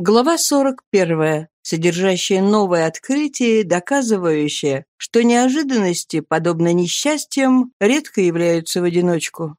Глава 41, содержащая новое открытие, доказывающее, что неожиданности, подобно несчастьям, редко являются в одиночку.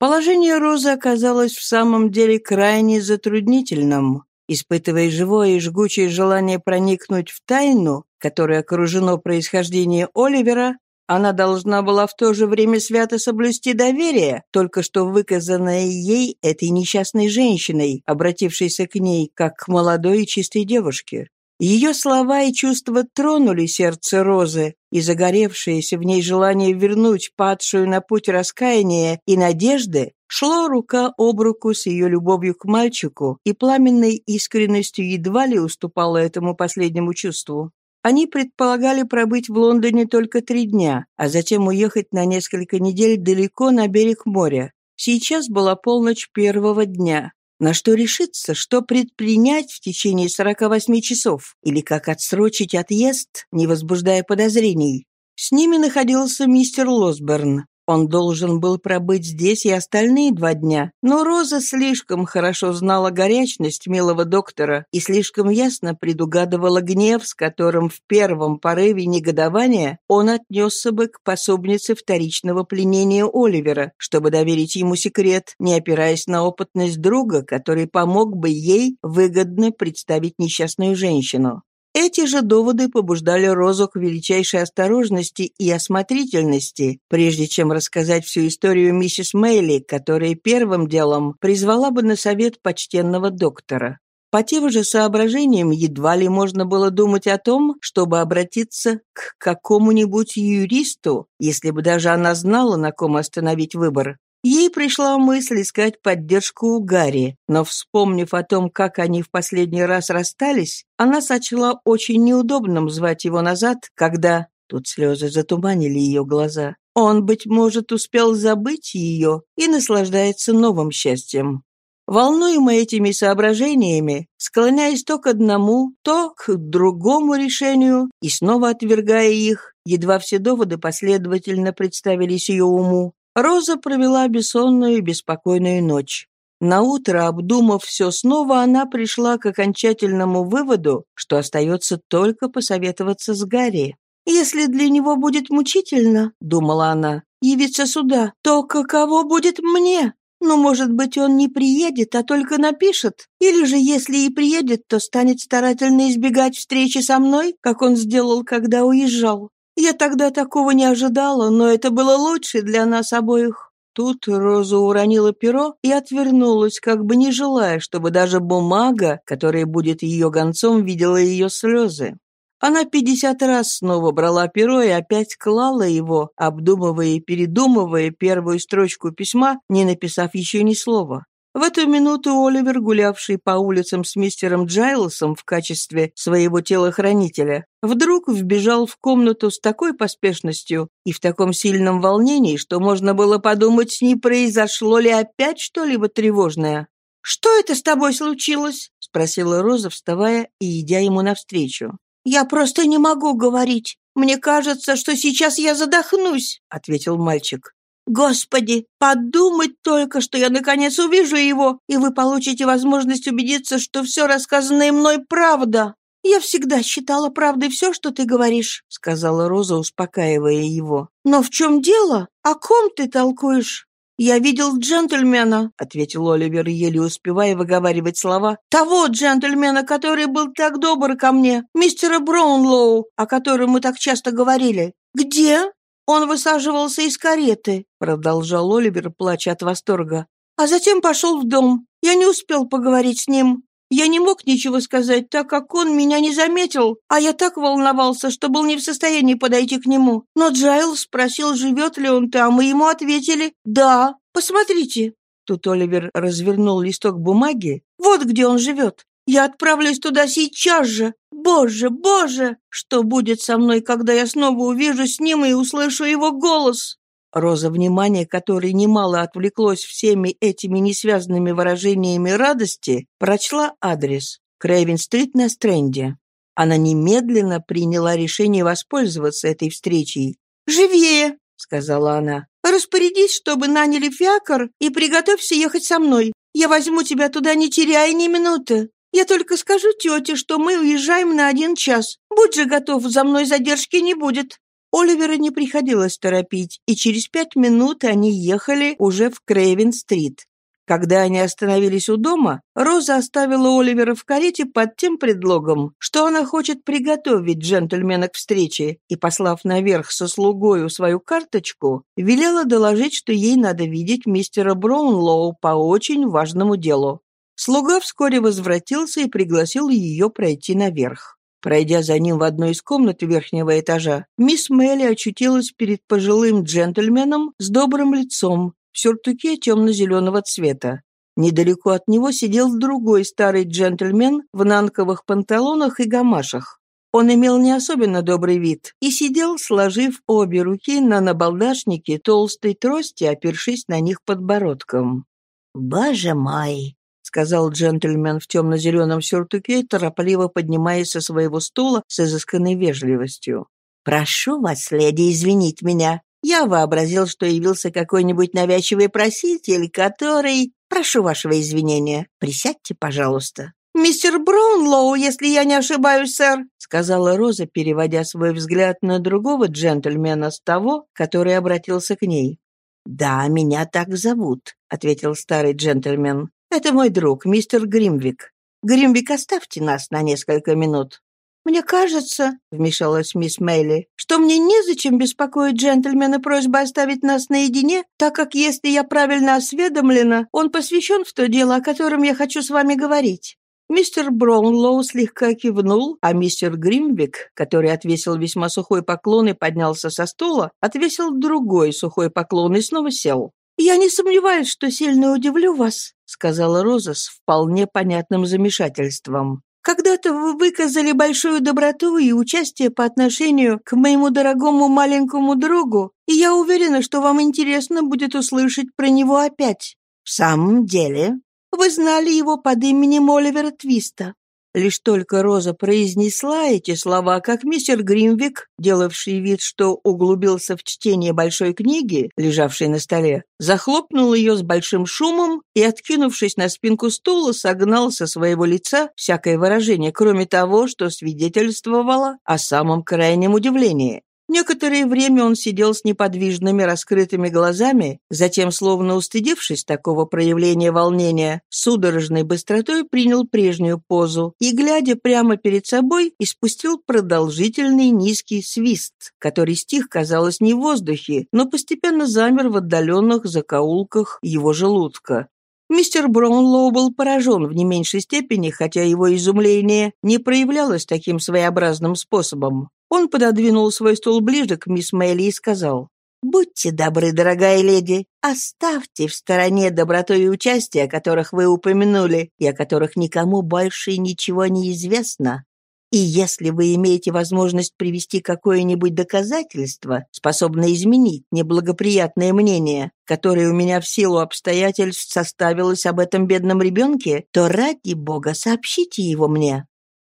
Положение Розы оказалось в самом деле крайне затруднительным. Испытывая живое и жгучее желание проникнуть в тайну, которой окружено происхождение Оливера, она должна была в то же время свято соблюсти доверие, только что выказанное ей этой несчастной женщиной, обратившейся к ней как к молодой и чистой девушке. Ее слова и чувства тронули сердце Розы, и загоревшееся в ней желание вернуть падшую на путь раскаяния и надежды шло рука об руку с ее любовью к мальчику, и пламенной искренностью едва ли уступало этому последнему чувству. Они предполагали пробыть в Лондоне только три дня, а затем уехать на несколько недель далеко на берег моря. Сейчас была полночь первого дня. На что решиться, что предпринять в течение 48 часов, или как отсрочить отъезд, не возбуждая подозрений. С ними находился мистер Лосберн. Он должен был пробыть здесь и остальные два дня, но Роза слишком хорошо знала горячность милого доктора и слишком ясно предугадывала гнев, с которым в первом порыве негодования он отнесся бы к пособнице вторичного пленения Оливера, чтобы доверить ему секрет, не опираясь на опытность друга, который помог бы ей выгодно представить несчастную женщину. Эти же доводы побуждали Розу к величайшей осторожности и осмотрительности, прежде чем рассказать всю историю миссис Мэйли, которая первым делом призвала бы на совет почтенного доктора. По тем же соображениям едва ли можно было думать о том, чтобы обратиться к какому-нибудь юристу, если бы даже она знала, на ком остановить выбор. Ей пришла мысль искать поддержку у Гарри, но, вспомнив о том, как они в последний раз расстались, она сочла очень неудобным звать его назад, когда... Тут слезы затуманили ее глаза. Он, быть может, успел забыть ее и наслаждается новым счастьем. Волнуемая этими соображениями, склоняясь то к одному, то к другому решению и снова отвергая их, едва все доводы последовательно представились ее уму, Роза провела бессонную и беспокойную ночь. Наутро, обдумав все снова, она пришла к окончательному выводу, что остается только посоветоваться с Гарри. «Если для него будет мучительно, — думала она, — явиться сюда, то каково будет мне? Но, может быть, он не приедет, а только напишет. Или же, если и приедет, то станет старательно избегать встречи со мной, как он сделал, когда уезжал. Я тогда такого не ожидала, но это было лучше для нас обоих». Тут Роза уронила перо и отвернулась, как бы не желая, чтобы даже бумага, которая будет ее гонцом, видела ее слезы. Она пятьдесят раз снова брала перо и опять клала его, обдумывая и передумывая первую строчку письма, не написав еще ни слова. В эту минуту Оливер, гулявший по улицам с мистером Джайлсом в качестве своего телохранителя, вдруг вбежал в комнату с такой поспешностью и в таком сильном волнении, что можно было подумать, не произошло ли опять что-либо тревожное. «Что это с тобой случилось?» — спросила Роза, вставая и идя ему навстречу. «Я просто не могу говорить. Мне кажется, что сейчас я задохнусь», — ответил мальчик. Господи, подумать только, что я наконец увижу его, и вы получите возможность убедиться, что все рассказанное мной правда. «Я всегда считала правдой все, что ты говоришь», — сказала Роза, успокаивая его. «Но в чем дело? О ком ты толкуешь?» «Я видел джентльмена», — ответил Оливер, еле успевая выговаривать слова. «Того джентльмена, который был так добр ко мне, мистера Браунлоу, о котором мы так часто говорили». «Где?» «Он высаживался из кареты», — продолжал Оливер, плача от восторга. «А затем пошел в дом. Я не успел поговорить с ним. Я не мог ничего сказать, так как он меня не заметил, а я так волновался, что был не в состоянии подойти к нему. Но Джайл спросил, живет ли он там, и ему ответили «Да, посмотрите». Тут Оливер развернул листок бумаги. «Вот где он живет. Я отправлюсь туда сейчас же. Боже, боже! Что будет со мной, когда я снова увижу с ним и услышу его голос?» Роза, внимание которой немало отвлеклось всеми этими несвязанными выражениями радости, прочла адрес Крейвен-стрит на Стрэнде. Она немедленно приняла решение воспользоваться этой встречей. «Живее!» — сказала она. «Распорядись, чтобы наняли фиакр и приготовься ехать со мной. Я возьму тебя туда, не теряя ни минуты». Я только скажу тете, что мы уезжаем на один час. Будь же готов, за мной задержки не будет». Оливера не приходилось торопить, и через пять минут они ехали уже в Крейвен-стрит. Когда они остановились у дома, Роза оставила Оливера в карете под тем предлогом, что она хочет приготовить джентльмена к встрече, и, послав наверх со слугою свою карточку, велела доложить, что ей надо видеть мистера Браунлоу по очень важному делу. Слуга вскоре возвратился и пригласил ее пройти наверх. Пройдя за ним в одну из комнат верхнего этажа, мисс Мелли очутилась перед пожилым джентльменом с добрым лицом, в сюртуке темно-зеленого цвета. Недалеко от него сидел другой старый джентльмен в нанковых панталонах и гамашах. Он имел не особенно добрый вид и сидел, сложив обе руки на набалдашнике толстой трости, опершись на них подбородком. «Боже мой!» Сказал джентльмен в темно-зеленом сюртуке, торопливо поднимаясь со своего стула с изысканной вежливостью. «Прошу вас, леди, извинить меня. Я вообразил, что явился какой-нибудь навязчивый проситель, который... Прошу вашего извинения. Присядьте, пожалуйста». «Мистер Браунлоу, если я не ошибаюсь, сэр», сказала Роза, переводя свой взгляд на другого джентльмена с того, который обратился к ней. «Да, меня так зовут», — ответил старый джентльмен. Это мой друг, мистер Гримвик. Гримвик, оставьте нас на несколько минут». «Мне кажется», — вмешалась мисс Мейли, «что мне незачем беспокоить джентльмена просьбой оставить нас наедине, так как, если я правильно осведомлена, он посвящен в то дело, о котором я хочу с вами говорить». Мистер Браунлоу слегка кивнул, а мистер Гримвик, который отвесил весьма сухой поклон и поднялся со стула, отвесил другой сухой поклон и снова сел. «Я не сомневаюсь, что сильно удивлю вас», — сказала Роза с вполне понятным замешательством. «Когда-то вы выказали большую доброту и участие по отношению к моему дорогому маленькому другу, и я уверена, что вам интересно будет услышать про него опять». «В самом деле?» «Вы знали его под именем Оливера Твиста. Лишь только Роза произнесла эти слова, как мистер Гримвик, делавший вид, что углубился в чтение большой книги, лежавшей на столе, захлопнул ее с большим шумом и, откинувшись на спинку стула, согнал со своего лица всякое выражение, кроме того, что свидетельствовало о самом крайнем удивлении. Некоторое время он сидел с неподвижными раскрытыми глазами, затем, словно устыдившись такого проявления волнения, судорожной быстротой принял прежнюю позу и, глядя прямо перед собой, испустил продолжительный низкий свист, который стих, казалось, не в воздухе, но постепенно замер в отдаленных закоулках его желудка. Мистер Браунлоу был поражен в не меньшей степени, хотя его изумление не проявлялось таким своеобразным способом. Он пододвинул свой стул ближе к мисс Мэйли и сказал, «Будьте добры, дорогая леди, оставьте в стороне доброту и участие, о которых вы упомянули, и о которых никому больше ничего не известно. И если вы имеете возможность привести какое-нибудь доказательство, способное изменить неблагоприятное мнение, которое у меня в силу обстоятельств составилось об этом бедном ребенке, то ради бога сообщите его мне».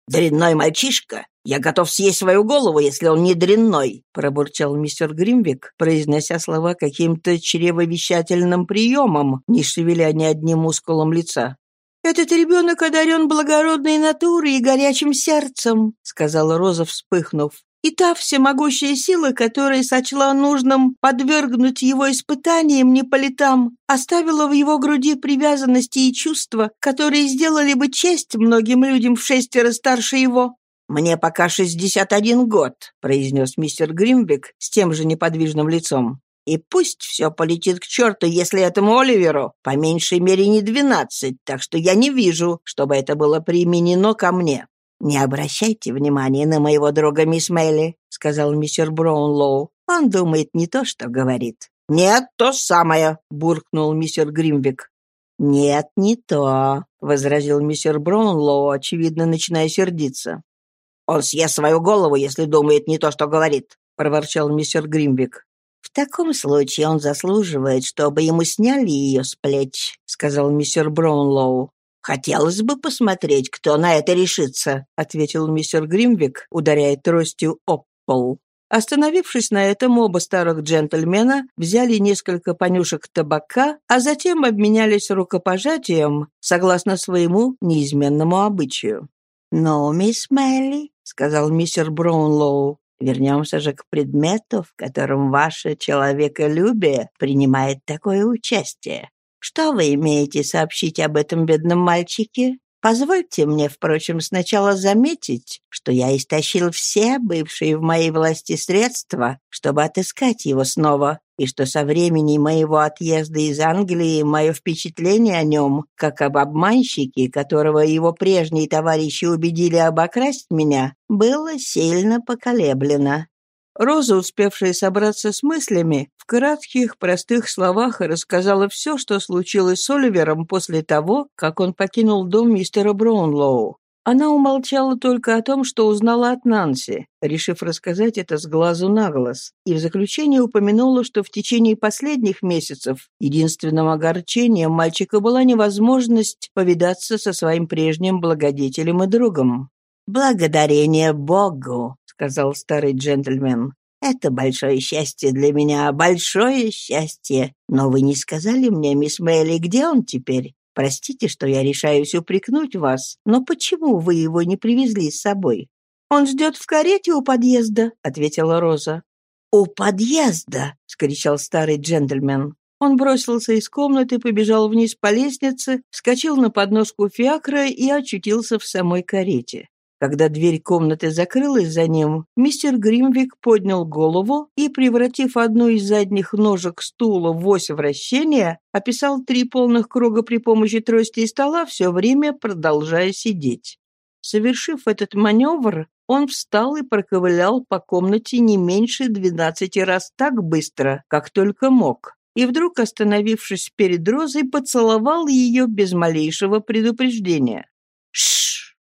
«Дрянной мальчишка! Я готов съесть свою голову, если он не дрянной!» — пробурчал мистер Гримвик, произнося слова каким-то чревовещательным приемом, не шевеля ни одним мускулом лица. «Этот ребенок одарен благородной натурой и горячим сердцем», — сказала Роза, вспыхнув. И та всемогущая сила, которая сочла нужным подвергнуть его испытаниям не по летам, оставила в его груди привязанности и чувства, которые сделали бы честь многим людям в шестеро старше его. «Мне пока шестьдесят один год», — произнес мистер Гримвик с тем же неподвижным лицом. «И пусть все полетит к черту, если этому Оливеру по меньшей мере не двенадцать, так что я не вижу, чтобы это было применено ко мне». «Не обращайте внимания на моего друга мисс Мелли», — сказал мистер Браунлоу. «Он думает не то, что говорит». «Нет, то самое», — буркнул мистер Гримвик. «Нет, не то», — возразил мистер Браунлоу, очевидно, начиная сердиться. «Он съест свою голову, если думает не то, что говорит», — проворчал мистер Гримвик. «В таком случае он заслуживает, чтобы ему сняли ее с плеч», — сказал мистер Браунлоу. «Хотелось бы посмотреть, кто на это решится», — ответил мистер Гримвик, ударяя тростью об пол. Остановившись на этом, оба старых джентльмена взяли несколько понюшек табака, а затем обменялись рукопожатием, согласно своему неизменному обычаю. «Ну, мисс Мелли», — сказал мистер Браунлоу, Вернемся же к предмету, в котором ваше человеколюбие принимает такое участие. Что вы имеете сообщить об этом бедном мальчике? Позвольте мне, впрочем, сначала заметить, что я истощил все бывшие в моей власти средства, чтобы отыскать его снова, и что со времени моего отъезда из Англии мое впечатление о нем, как об обманщике, которого его прежние товарищи убедили обокрасть меня, было сильно поколеблено. Роза, успевшая собраться с мыслями, в кратких, простых словах рассказала все, что случилось с Оливером после того, как он покинул дом мистера Браунлоу. Она умолчала только о том, что узнала от Нанси, решив рассказать это с глазу на глаз, и в заключение упомянула, что в течение последних месяцев единственным огорчением мальчика была невозможность повидаться со своим прежним благодетелем и другом. «Благодарение Богу!» сказал старый джентльмен. «Это большое счастье для меня, большое счастье. Но вы не сказали мне, мисс Мэйли, где он теперь? Простите, что я решаюсь упрекнуть вас, но почему вы его не привезли с собой?» «Он ждет в карете у подъезда», — ответила Роза. «У подъезда!» — скричал старый джентльмен. Он бросился из комнаты, побежал вниз по лестнице, вскочил на подноску фиакра и очутился в самой карете. Когда дверь комнаты закрылась за ним, мистер Гримвик поднял голову и, превратив одну из задних ножек стула в ось вращения, описал три полных круга при помощи трости и стола, все время продолжая сидеть. Совершив этот маневр, он встал и проковылял по комнате не меньше двенадцати раз так быстро, как только мог, и вдруг, остановившись перед Розой, поцеловал ее без малейшего предупреждения.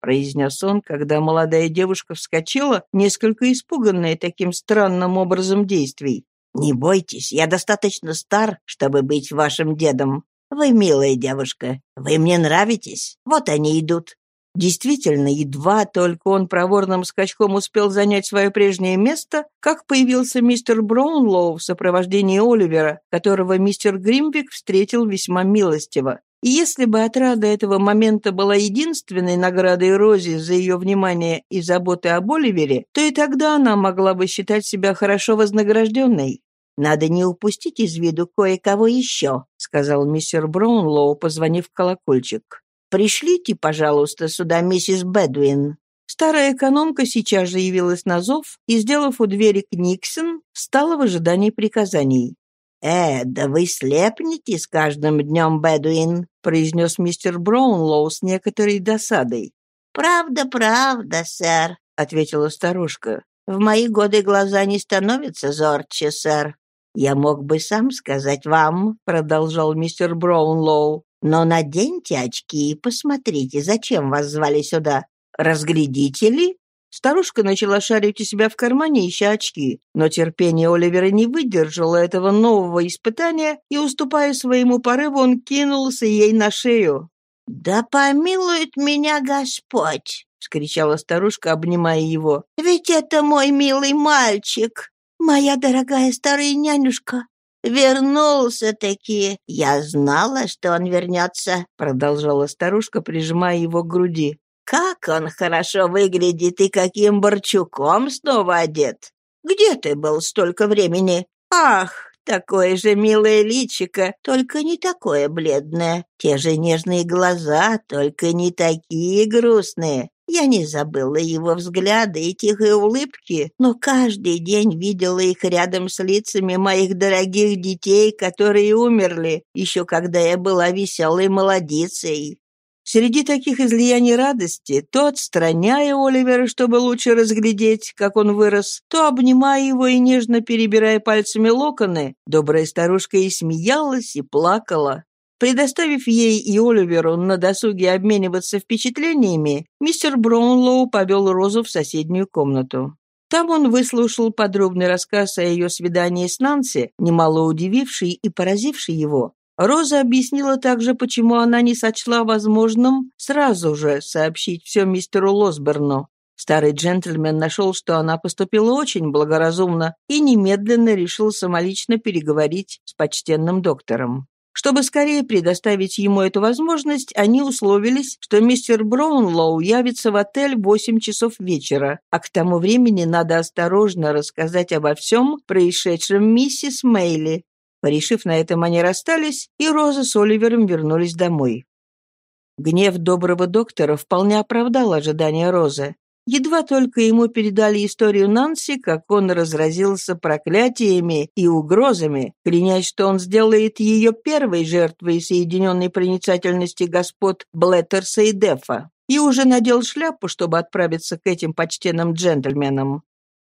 «Ш произнес он, когда молодая девушка вскочила, несколько испуганная таким странным образом действий. «Не бойтесь, я достаточно стар, чтобы быть вашим дедом. Вы милая девушка, вы мне нравитесь. Вот они идут». Действительно, едва только он проворным скачком успел занять свое прежнее место, как появился мистер Браунлоу в сопровождении Оливера, которого мистер Гримвик встретил весьма милостиво. И если бы отрада этого момента была единственной наградой Рози за ее внимание и заботы об Оливере, то и тогда она могла бы считать себя хорошо вознагражденной. «Надо не упустить из виду кое-кого еще», — сказал мистер Браунлоу, позвонив в колокольчик. «Пришлите, пожалуйста, сюда миссис Бэдуин». Старая экономка сейчас же явилась на зов и, сделав у двери Книксон, встала в ожидании приказаний. «Э, да вы слепнете с каждым днем, Бэдуин», — произнес мистер Браунлоу с некоторой досадой. «Правда, правда, сэр», — ответила старушка. «В мои годы глаза не становятся зорче, сэр». «Я мог бы сам сказать вам», — продолжал мистер Браунлоу, «но наденьте очки и посмотрите, зачем вас звали сюда. Разглядите ли?» Старушка начала шарить у себя в кармане, ища очки, но терпение Оливера не выдержало этого нового испытания, и, уступая своему порыву, он кинулся ей на шею. «Да помилует меня Господь!» — вскричала старушка, обнимая его. «Ведь это мой милый мальчик, моя дорогая старая нянюшка. Вернулся-таки. Я знала, что он вернется», — продолжала старушка, прижимая его к груди. Как он хорошо выглядит и каким борчуком снова одет! Где ты был столько времени? Ах, такое же милое личико, только не такое бледное. Те же нежные глаза, только не такие грустные. Я не забыла его взгляды и тихой улыбки, но каждый день видела их рядом с лицами моих дорогих детей, которые умерли, еще когда я была веселой молодицей. Среди таких излияний радости, то отстраняя Оливера, чтобы лучше разглядеть, как он вырос, то обнимая его и нежно перебирая пальцами локоны, добрая старушка и смеялась, и плакала. Предоставив ей и Оливеру на досуге обмениваться впечатлениями, мистер Браунлоу повел Розу в соседнюю комнату. Там он выслушал подробный рассказ о ее свидании с Нанси, немало удививший и поразивший его, Роза объяснила также, почему она не сочла возможным сразу же сообщить все мистеру Лосберну. Старый джентльмен нашел, что она поступила очень благоразумно и немедленно решил самолично переговорить с почтенным доктором. Чтобы скорее предоставить ему эту возможность, они условились, что мистер Браунлоу явится в отель в 8 часов вечера, а к тому времени надо осторожно рассказать обо всем происшедшем миссис Мейли. Порешив на этом, они расстались, и Роза с Оливером вернулись домой. Гнев доброго доктора вполне оправдал ожидания Розы. Едва только ему передали историю Нанси, как он разразился проклятиями и угрозами, клянясь, что он сделает ее первой жертвой соединенной проницательности господ Блеттерса и Дефа, и уже надел шляпу, чтобы отправиться к этим почтенным джентльменам.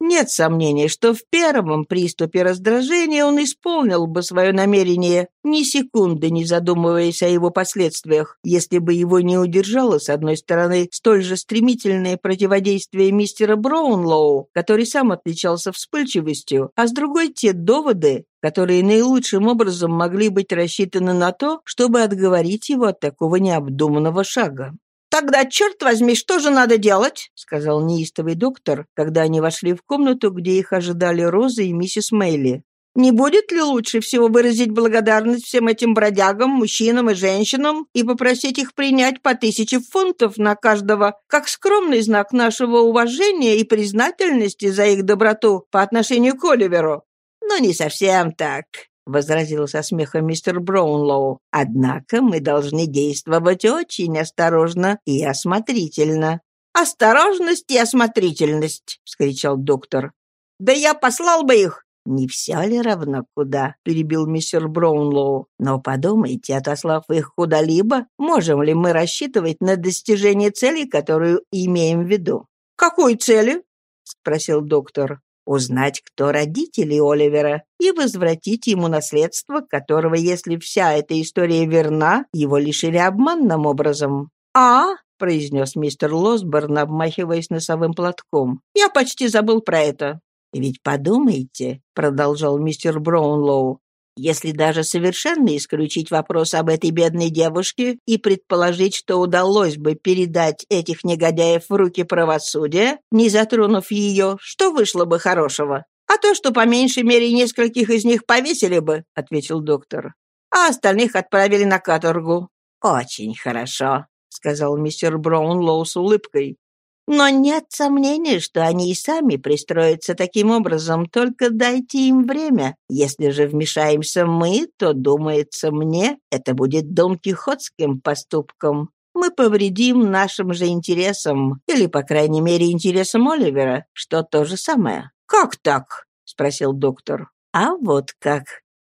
Нет сомнений, что в первом приступе раздражения он исполнил бы свое намерение, ни секунды не задумываясь о его последствиях, если бы его не удержало, с одной стороны, столь же стремительное противодействие мистера Браунлоу, который сам отличался вспыльчивостью, а с другой те доводы, которые наилучшим образом могли быть рассчитаны на то, чтобы отговорить его от такого необдуманного шага. «Тогда, черт возьми, что же надо делать?» — сказал неистовый доктор, когда они вошли в комнату, где их ожидали Роза и миссис Мейли. «Не будет ли лучше всего выразить благодарность всем этим бродягам, мужчинам и женщинам и попросить их принять по тысяче фунтов на каждого, как скромный знак нашего уважения и признательности за их доброту по отношению к Оливеру?» «Ну, не совсем так возразил со смехом мистер Браунлоу. «Однако мы должны действовать очень осторожно и осмотрительно». «Осторожность и осмотрительность!» — вскричал доктор. «Да я послал бы их!» «Не все ли равно куда?» — перебил мистер Браунлоу. «Но подумайте, отослав их куда-либо, можем ли мы рассчитывать на достижение цели, которую имеем в виду?» «Какой цели?» — спросил доктор узнать, кто родители Оливера, и возвратить ему наследство, которого, если вся эта история верна, его лишили обманным образом. «А?» — произнес мистер Лосборн, обмахиваясь носовым платком. «Я почти забыл про это». «Ведь подумайте», — продолжал мистер Браунлоу, если даже совершенно исключить вопрос об этой бедной девушке и предположить, что удалось бы передать этих негодяев в руки правосудия, не затронув ее, что вышло бы хорошего? «А то, что по меньшей мере нескольких из них повесили бы», — ответил доктор. «А остальных отправили на каторгу». «Очень хорошо», — сказал мистер Браунлоу с улыбкой. Но нет сомнений, что они и сами пристроятся таким образом, только дайте им время. Если же вмешаемся мы, то, думается мне, это будет Дон Кихотским поступком. Мы повредим нашим же интересам, или, по крайней мере, интересам Оливера, что то же самое. «Как так?» — спросил доктор. «А вот как.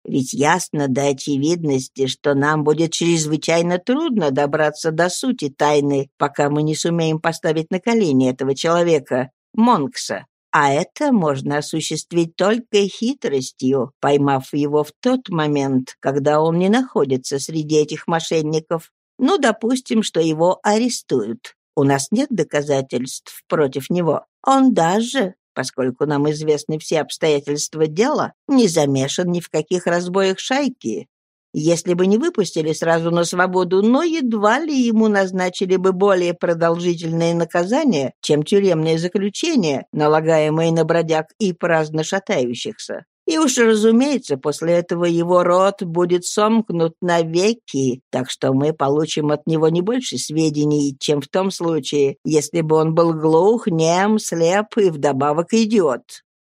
Ведь ясно до очевидности, что нам будет чрезвычайно трудно добраться до сути тайны, пока мы не сумеем поставить на колени этого человека, Монкса. А это можно осуществить только хитростью, поймав его в тот момент, когда он не находится среди этих мошенников. Ну, допустим, что его арестуют. У нас нет доказательств против него. Он даже поскольку нам известны все обстоятельства дела, не замешан ни в каких разбоях шайки. Если бы не выпустили сразу на свободу, но едва ли ему назначили бы более продолжительное наказание, чем тюремное заключение, налагаемое на бродяг и праздно шатающихся. И уж, разумеется, после этого его рот будет сомкнут навеки, так что мы получим от него не больше сведений, чем в том случае, если бы он был глух, нем, слеп и вдобавок идиот.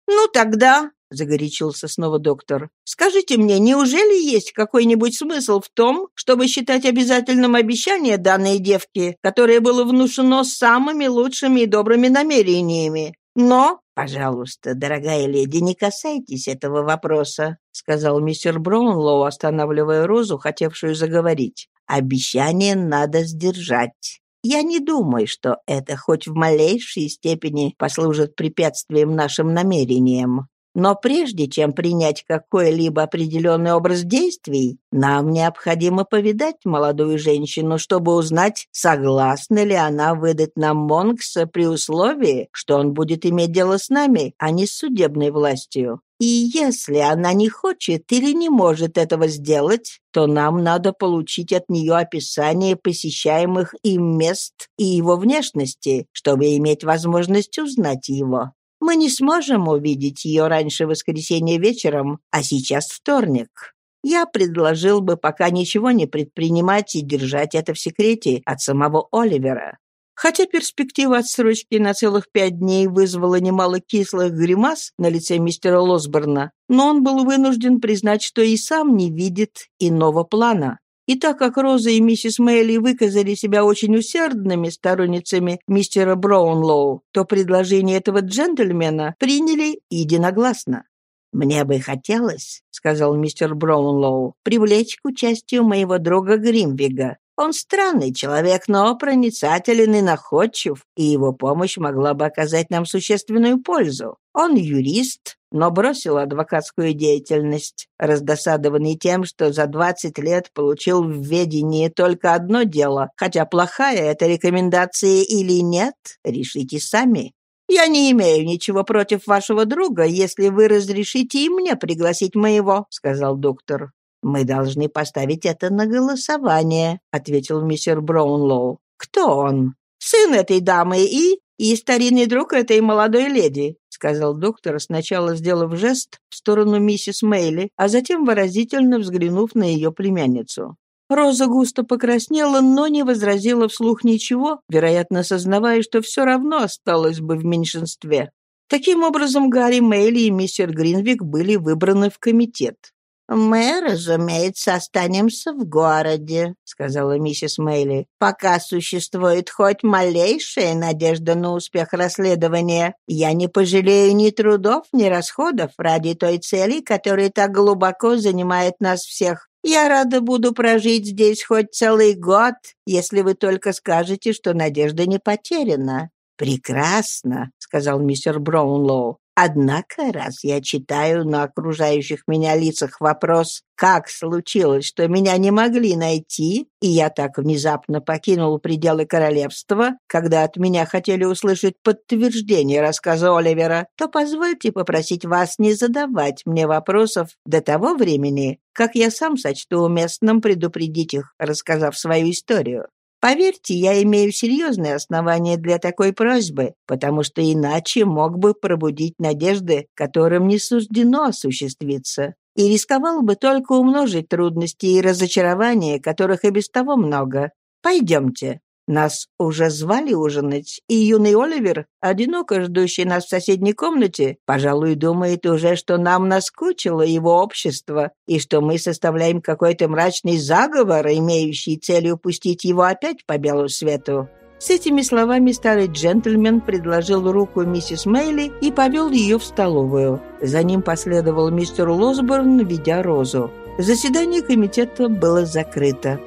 «Ну тогда», — загорячился снова доктор, «скажите мне, неужели есть какой-нибудь смысл в том, чтобы считать обязательным обещание данной девки, которое было внушено самыми лучшими и добрыми намерениями? Но «Пожалуйста, дорогая леди, не касайтесь этого вопроса», сказал мистер Браунлоу, останавливая Розу, хотевшую заговорить. «Обещание надо сдержать. Я не думаю, что это хоть в малейшей степени послужит препятствием нашим намерениям. Но прежде чем принять какой-либо определенный образ действий, нам необходимо повидать молодую женщину, чтобы узнать, согласна ли она выдать нам Монкса при условии, что он будет иметь дело с нами, а не с судебной властью. И если она не хочет или не может этого сделать, то нам надо получить от нее описание посещаемых им мест и его внешности, чтобы иметь возможность узнать его. Мы не сможем увидеть ее раньше воскресенья вечером, а сейчас вторник. Я предложил бы пока ничего не предпринимать и держать это в секрете от самого Оливера. Хотя перспектива отсрочки на целых пять дней вызвала немало кислых гримас на лице мистера Лосборна, но он был вынужден признать, что и сам не видит иного плана. И так как Роза и миссис Мэйли выказали себя очень усердными сторонницами мистера Браунлоу, то предложение этого джентльмена приняли единогласно. «Мне бы хотелось, — сказал мистер Браунлоу, — привлечь к участию моего друга Гримвига. Он странный человек, но проницателен и находчив, и его помощь могла бы оказать нам существенную пользу. Он юрист, но бросил адвокатскую деятельность, раздосадованный тем, что за 20 лет получил в ведении только одно дело, хотя плохая это рекомендация или нет, решите сами. Я не имею ничего против вашего друга, если вы разрешите и мне пригласить моего», — сказал доктор. «Мы должны поставить это на голосование», — ответил мистер Браунлоу. «Кто он?» «Сын этой дамы и...» «И старинный друг этой молодой леди», — сказал доктор, сначала сделав жест в сторону миссис Мейли, а затем выразительно взглянув на ее племянницу. Роза густо покраснела, но не возразила вслух ничего, вероятно, сознавая, что все равно осталось бы в меньшинстве. Таким образом, Гарри Мейли и мистер Гринвик были выбраны в комитет. «Мы, разумеется, останемся в городе», — сказала миссис Мэйли. «Пока существует хоть малейшая надежда на успех расследования, я не пожалею ни трудов, ни расходов ради той цели, которая так глубоко занимает нас всех. Я рада буду прожить здесь хоть целый год, если вы только скажете, что надежда не потеряна». «Прекрасно», — сказал мистер Браунлоу. Однако, раз я читаю на окружающих меня лицах вопрос «Как случилось, что меня не могли найти, и я так внезапно покинул пределы королевства, когда от меня хотели услышать подтверждение рассказа Оливера, то позвольте попросить вас не задавать мне вопросов до того времени, как я сам сочту уместным предупредить их, рассказав свою историю. Поверьте, я имею серьезные основания для такой просьбы, потому что иначе мог бы пробудить надежды, которым не суждено осуществиться, и рисковал бы только умножить трудности и разочарования, которых и без того много. Пойдемте. Нас уже звали ужинать, и юный Оливер, одиноко ждущий нас в соседней комнате, пожалуй, думает уже, что нам наскучило его общество, и что мы составляем какой-то мрачный заговор, имеющий целью пустить его опять по белу свету. С этими словами старый джентльмен предложил руку миссис Мейли и повел ее в столовую. За ним последовал мистер Лосборн, ведя розу. Заседание комитета было закрыто.